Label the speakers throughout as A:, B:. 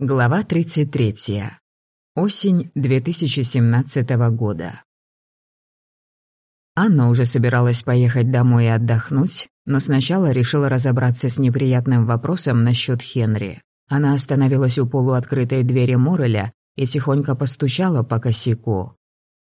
A: Глава 33. Осень 2017 года. Анна уже собиралась поехать домой и отдохнуть, но сначала решила разобраться с неприятным вопросом насчет Хенри. Она остановилась у полуоткрытой двери Мореля и тихонько постучала по косяку.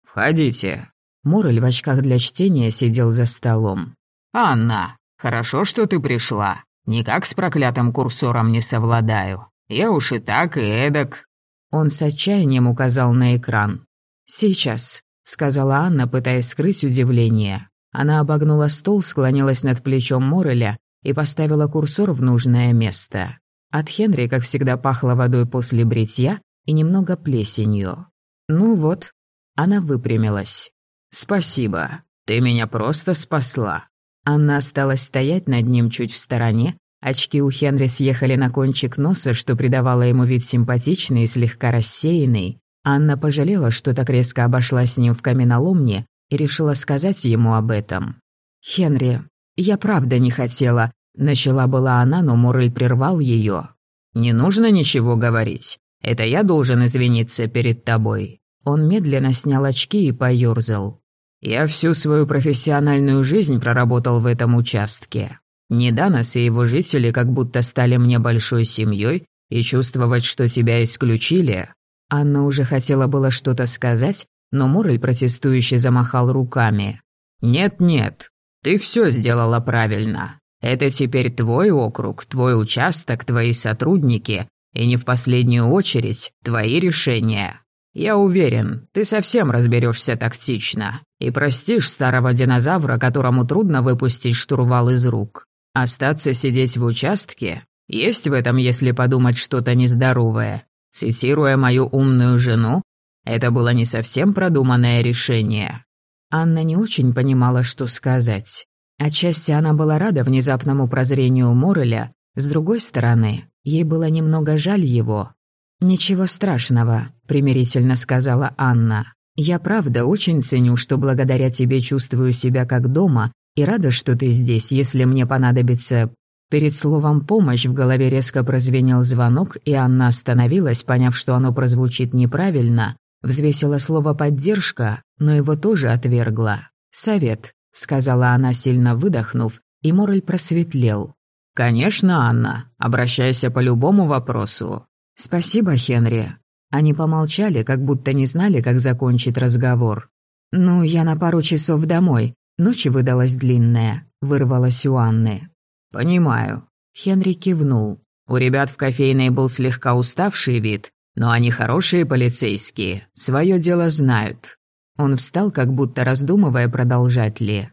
B: «Входите».
A: Морель в очках для чтения сидел за столом.
B: «Анна, хорошо, что ты пришла. Никак с проклятым курсором не совладаю. Я уж и так, и эдак».
A: Он с отчаянием указал на экран. «Сейчас», — сказала Анна, пытаясь скрыть удивление. Она обогнула стол, склонилась над плечом Мореля и поставила курсор в нужное место. От Хенри, как всегда, пахло водой после бритья и немного плесенью. «Ну вот». Она выпрямилась.
B: «Спасибо. Ты меня просто спасла».
A: Анна осталась стоять над ним чуть в стороне, Очки у Хенри съехали на кончик носа, что придавало ему вид симпатичный и слегка рассеянный. Анна пожалела, что так резко обошла с ним в каменоломне и решила сказать ему об этом. «Хенри, я правда не хотела», — начала была она, но Морель прервал ее.
B: «Не нужно ничего говорить. Это я должен извиниться перед тобой».
A: Он медленно снял очки и поёрзал.
B: «Я всю свою профессиональную жизнь проработал в этом участке. Неданос и его жители как будто стали мне большой семьей, и чувствовать, что тебя исключили...»
A: Анна уже хотела было что-то сказать, но Морель протестующе замахал руками.
B: «Нет-нет, ты все сделала правильно. Это теперь твой округ, твой участок, твои сотрудники, и не в последнюю очередь твои решения. Я уверен, ты совсем разберешься тактично и простишь старого динозавра, которому трудно выпустить штурвал из рук. Остаться сидеть в участке? Есть в этом, если подумать, что-то нездоровое. Цитируя мою умную жену, это было не совсем продуманное решение.
A: Анна не очень понимала, что сказать. Отчасти она была рада внезапному прозрению Мореля, с другой стороны, ей было немного жаль его. «Ничего страшного», — примирительно сказала Анна. «Я правда очень ценю, что благодаря тебе чувствую себя как дома и рада, что ты здесь, если мне понадобится...» Перед словом «помощь» в голове резко прозвенел звонок, и Анна остановилась, поняв, что оно прозвучит неправильно, взвесила слово «поддержка», но его тоже отвергла. «Совет», — сказала она, сильно выдохнув, и Мораль просветлел.
B: «Конечно, Анна. Обращайся по любому вопросу».
A: «Спасибо, Хенри». Они помолчали, как будто не знали, как закончить разговор. «Ну, я на пару часов домой. Ночь выдалась длинная, вырвалась у Анны.
B: «Понимаю».
A: Хенри кивнул.
B: «У ребят в кофейной был слегка уставший вид, но они хорошие полицейские, свое дело знают».
A: Он встал, как будто раздумывая, продолжать ли.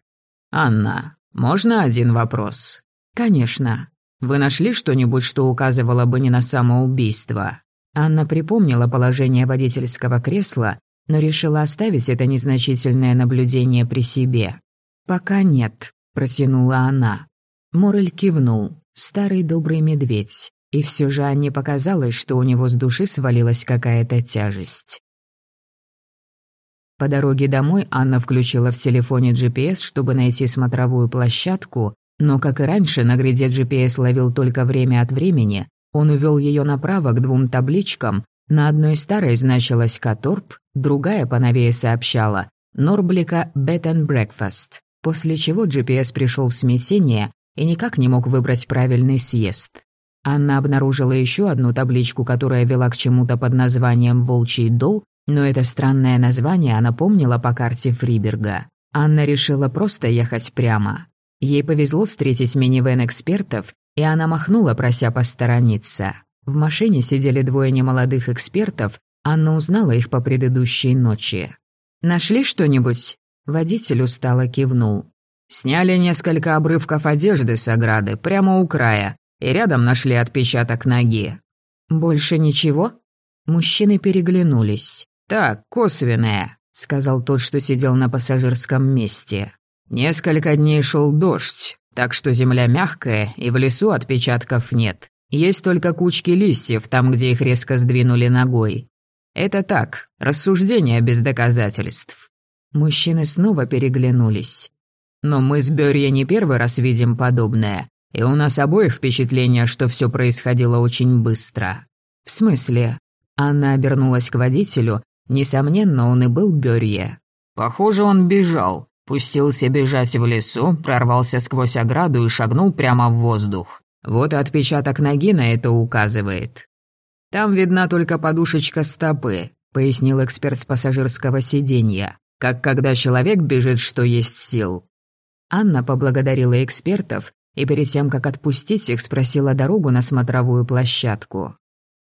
B: «Анна, можно один вопрос?»
A: «Конечно.
B: Вы нашли что-нибудь, что указывало бы не на самоубийство?»
A: Анна припомнила положение водительского кресла, но решила оставить это незначительное наблюдение при себе. «Пока нет», — протянула она. Морель кивнул. Старый добрый медведь. И все же Анне показалось, что у него с души свалилась какая-то тяжесть. По дороге домой Анна включила в телефоне GPS, чтобы найти смотровую площадку, но, как и раньше, на гряде GPS ловил только время от времени. Он увел ее направо к двум табличкам. На одной старой значилась «Каторп», другая поновее сообщала «Норблика Bed and Breakfast» после чего GPS пришел в смятение и никак не мог выбрать правильный съезд. Анна обнаружила еще одну табличку, которая вела к чему-то под названием «Волчий дол», но это странное название она помнила по карте Фриберга. Анна решила просто ехать прямо. Ей повезло встретить минивэн экспертов, и она махнула, прося посторониться. В машине сидели двое немолодых экспертов, Анна узнала их по предыдущей ночи. «Нашли что-нибудь?» Водитель устало кивнул.
B: «Сняли несколько обрывков одежды с ограды, прямо у края, и рядом нашли отпечаток ноги».
A: «Больше ничего?» Мужчины переглянулись.
B: «Так, косвенное», — сказал тот, что сидел на пассажирском месте. «Несколько дней шел дождь, так что земля мягкая, и в лесу отпечатков нет. Есть только кучки листьев там, где их резко сдвинули ногой. Это так, рассуждение без доказательств.
A: Мужчины снова переглянулись.
B: «Но мы с Берья не первый раз видим подобное, и у нас обоих впечатление, что все происходило очень быстро».
A: «В смысле?» Анна обернулась к водителю. Несомненно, он и был Бёрье.
B: «Похоже, он бежал. Пустился бежать в лесу, прорвался сквозь ограду и шагнул прямо в воздух. Вот отпечаток ноги на это указывает. Там видна только подушечка стопы, пояснил эксперт с пассажирского сиденья. Как когда человек бежит, что есть сил. Анна поблагодарила экспертов и перед тем, как отпустить их, спросила дорогу на смотровую площадку.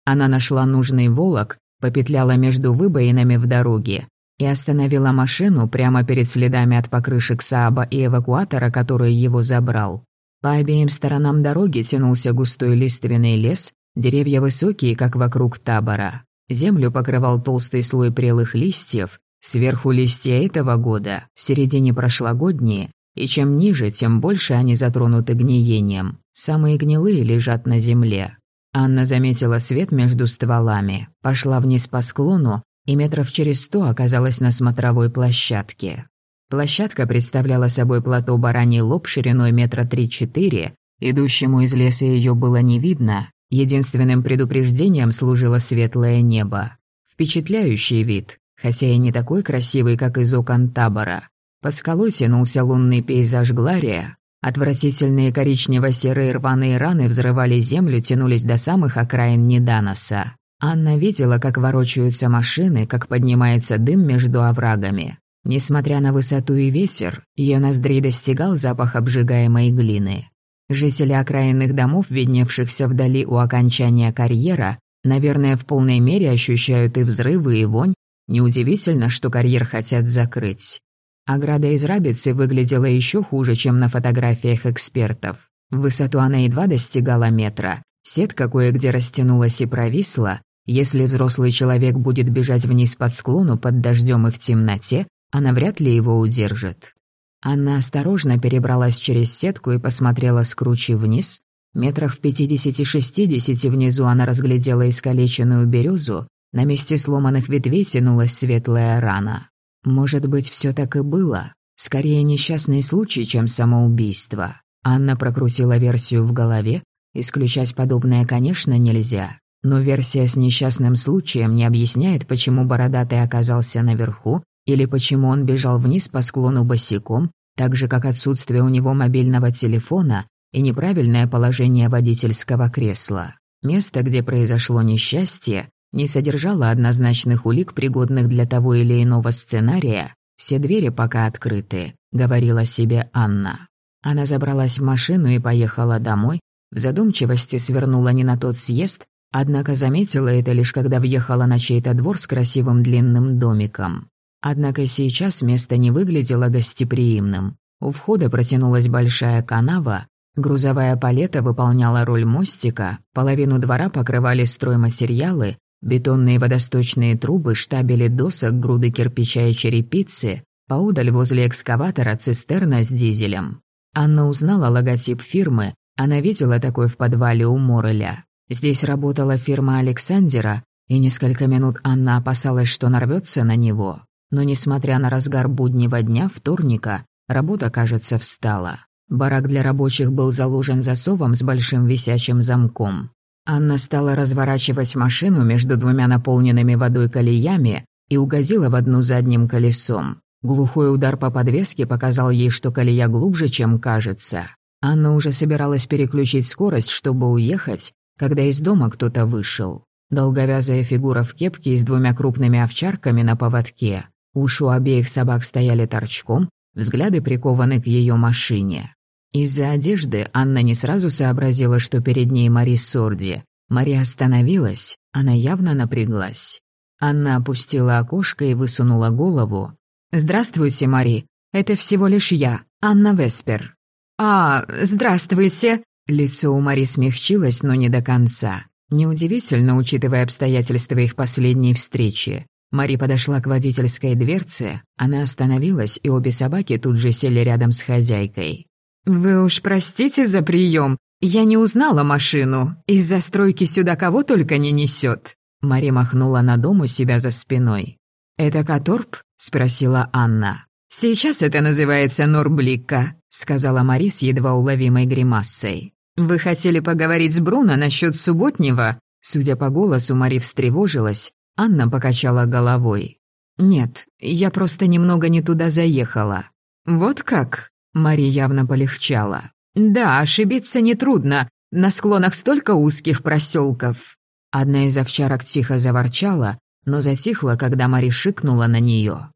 B: Она нашла нужный волок, попетляла между выбоинами в дороге и остановила машину прямо перед следами от покрышек Сааба и эвакуатора, который его забрал. По обеим сторонам дороги тянулся густой лиственный лес, деревья высокие, как вокруг табора. Землю покрывал толстый слой прелых листьев, сверху листья этого года, в середине прошлогодние, и чем ниже, тем больше они затронуты гниением. Самые гнилые лежат на земле. Анна заметила свет между стволами, пошла вниз по склону и метров через сто оказалась на смотровой площадке. Площадка представляла собой плато бараний лоб шириной метра три-четыре. Идущему из леса ее было не видно, единственным предупреждением служило светлое небо. Впечатляющий вид, хотя и не такой красивый, как из окон табора. Под скалой тянулся лунный пейзаж Глария. Отвратительные коричнево-серые рваные раны взрывали землю, тянулись до самых окраин Неданоса. Анна видела, как ворочаются машины, как поднимается дым между оврагами. Несмотря на высоту и ветер, ее ноздрей достигал запах обжигаемой глины. Жители окраинных домов, видневшихся вдали у окончания карьера, наверное, в полной мере ощущают и взрывы, и вонь. Неудивительно, что карьер хотят закрыть. Ограда из рабицы выглядела еще хуже, чем на фотографиях экспертов. Высоту она едва достигала метра. Сетка кое-где растянулась и провисла, если взрослый человек будет бежать вниз под склону под дождем и в темноте, она вряд ли его удержит. Анна осторожно перебралась через сетку и посмотрела с кручи вниз. Метрах в пятидесяти-шестидесяти внизу она разглядела искалеченную березу, на месте сломанных ветвей тянулась светлая рана. Может быть, все так и было? Скорее несчастный случай, чем самоубийство. Анна прокрутила версию в голове. Исключать подобное, конечно, нельзя. Но версия с несчастным случаем не объясняет, почему Бородатый оказался наверху или почему он бежал вниз по склону босиком, так же как отсутствие у него мобильного телефона и неправильное положение водительского кресла. Место, где произошло несчастье, не содержало однозначных улик, пригодных для того или иного сценария. Все двери пока открыты, говорила себе Анна. Она забралась в машину и поехала домой, в задумчивости свернула не на тот съезд, Однако заметила это лишь когда въехала на чей-то двор с красивым длинным домиком. Однако сейчас место не выглядело гостеприимным. У входа протянулась большая канава, грузовая палета выполняла роль мостика, половину двора покрывали стройматериалы, бетонные водосточные трубы, штабели досок, груды кирпича и черепицы, поудаль возле экскаватора цистерна с дизелем. Анна узнала логотип фирмы, она видела такой в подвале у Мореля. Здесь работала фирма Александера, и несколько минут Анна опасалась, что нарвется на него. Но несмотря на разгар буднего дня, вторника, работа, кажется, встала. Барак для рабочих был заложен засовом с большим висячим замком. Анна стала разворачивать машину между двумя наполненными водой колеями и угодила в одну задним колесом. Глухой удар по подвеске показал ей, что колея глубже, чем кажется. Анна уже собиралась переключить скорость, чтобы уехать, когда из дома кто-то вышел. Долговязая фигура в кепке с двумя крупными овчарками на поводке. Уши у обеих собак стояли торчком, взгляды прикованы к ее машине. Из-за одежды Анна не сразу сообразила, что перед ней Мари Сорди. Мари остановилась, она явно напряглась. Анна опустила окошко и высунула голову. «Здравствуйте, Мари. Это всего лишь я, Анна Веспер». «А, здравствуйте», Лицо у Мари смягчилось, но не до конца. Неудивительно, учитывая обстоятельства их последней встречи. Мари подошла к водительской дверце, она остановилась, и обе собаки тут же сели рядом с хозяйкой. «Вы уж простите за прием, я не узнала машину. Из застройки сюда кого только не несет. Мари махнула на дом у себя за спиной. «Это Каторп?» — спросила Анна. «Сейчас это называется Норбликка», — сказала Мари с едва уловимой гримасой. «Вы хотели поговорить с Бруно насчет субботнего?»
A: Судя по голосу, Мари встревожилась, Анна покачала головой. «Нет, я просто немного не туда заехала». «Вот как?» Мари явно полегчала. «Да, ошибиться нетрудно. На склонах столько узких проселков». Одна из овчарок тихо заворчала, но затихла, когда Мари шикнула на нее.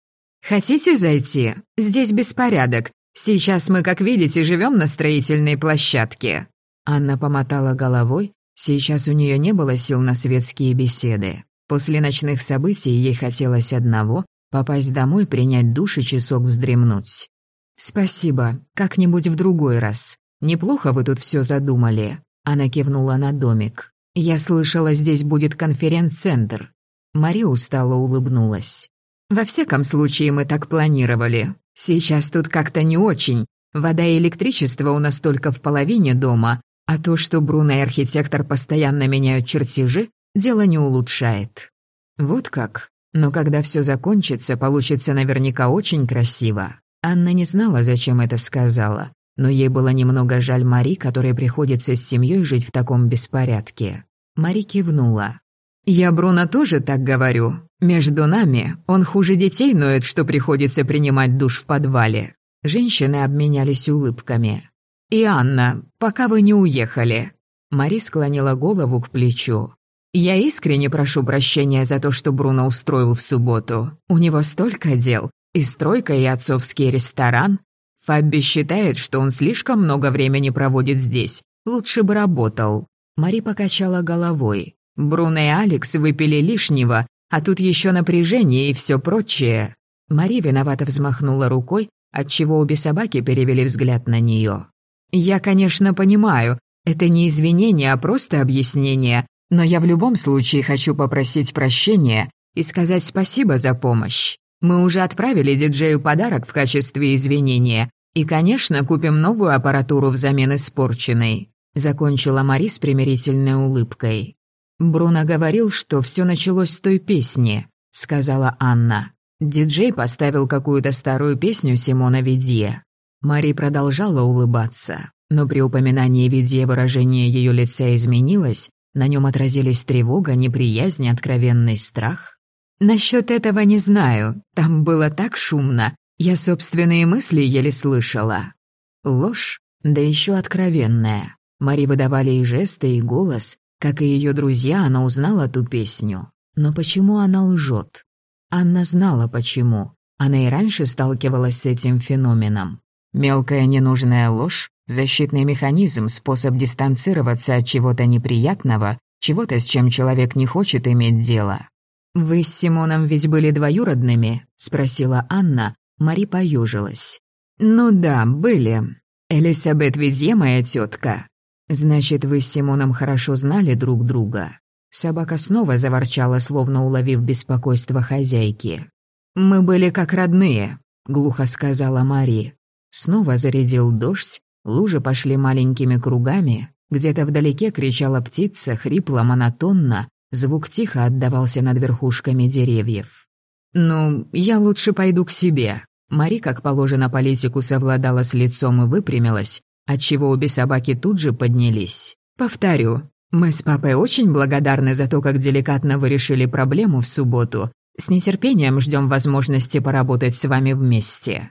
A: «Хотите зайти? Здесь беспорядок. Сейчас мы, как видите, живем на строительной площадке». Анна помотала головой. Сейчас у нее не было сил на светские беседы. После ночных событий ей хотелось одного — попасть домой, принять душ и часок вздремнуть. «Спасибо, как-нибудь в другой раз. Неплохо вы тут все задумали». Она кивнула на домик. «Я слышала, здесь будет конференц-центр». Мари устало улыбнулась. «Во всяком случае, мы так планировали. Сейчас тут как-то не очень. Вода и электричество у нас только в половине дома, а то, что Бруно и архитектор постоянно меняют чертежи, дело не улучшает. Вот как. Но когда все закончится, получится наверняка очень красиво. Анна не знала, зачем это сказала, но ей было немного жаль Мари, которой приходится с семьей жить в таком беспорядке. Мари кивнула. «Я Бруно тоже так говорю. Между нами он хуже детей ноет, что приходится принимать душ в подвале». Женщины обменялись улыбками. «И Анна, пока вы не уехали». Мари склонила голову к плечу. «Я искренне прошу прощения за то, что Бруно устроил в субботу. У него столько дел. И стройка, и отцовский ресторан. Фабби считает, что он слишком много времени проводит здесь. Лучше бы работал». Мари покачала головой. Бруно и Алекс выпили лишнего, а тут еще напряжение и все прочее. Мари виновато взмахнула рукой, отчего обе собаки перевели взгляд на нее. «Я, конечно, понимаю, это не извинение, а просто объяснение, но я в любом случае хочу попросить прощения и сказать спасибо за помощь. Мы уже отправили диджею подарок в качестве извинения и, конечно, купим новую аппаратуру взамен испорченной», закончила Мари с примирительной улыбкой. «Бруно говорил, что все началось с той песни», — сказала Анна. Диджей поставил какую-то старую песню Симона Видье. Мари продолжала улыбаться, но при упоминании Видье выражение ее лица изменилось, на нем отразились тревога, неприязнь, откровенный страх. «Насчет этого не знаю, там было так шумно, я собственные мысли еле слышала». Ложь, да еще откровенная. Мари выдавали и жесты, и голос, как и ее друзья, она узнала ту песню. Но почему она лжет? Анна знала почему. Она и раньше сталкивалась с этим феноменом. Мелкая ненужная ложь – защитный механизм, способ дистанцироваться от чего-то неприятного, чего-то, с чем человек не хочет иметь дело. «Вы с Симоном ведь были двоюродными?» – спросила Анна. Мари поюжилась. «Ну да, были. Элисабет Видье моя тетка. «Значит, вы с Симоном хорошо знали друг друга?» Собака снова заворчала, словно уловив беспокойство хозяйки. «Мы были как родные», — глухо сказала Мари. Снова зарядил дождь, лужи пошли маленькими кругами, где-то вдалеке кричала птица, хрипло, монотонно, звук тихо отдавался над верхушками деревьев. «Ну, я лучше пойду к себе». Мари, как положено политику, совладала с лицом и выпрямилась, отчего обе собаки тут же поднялись. «Повторю, мы с папой очень благодарны за то, как деликатно вы решили проблему в субботу. С нетерпением ждем возможности поработать с вами вместе».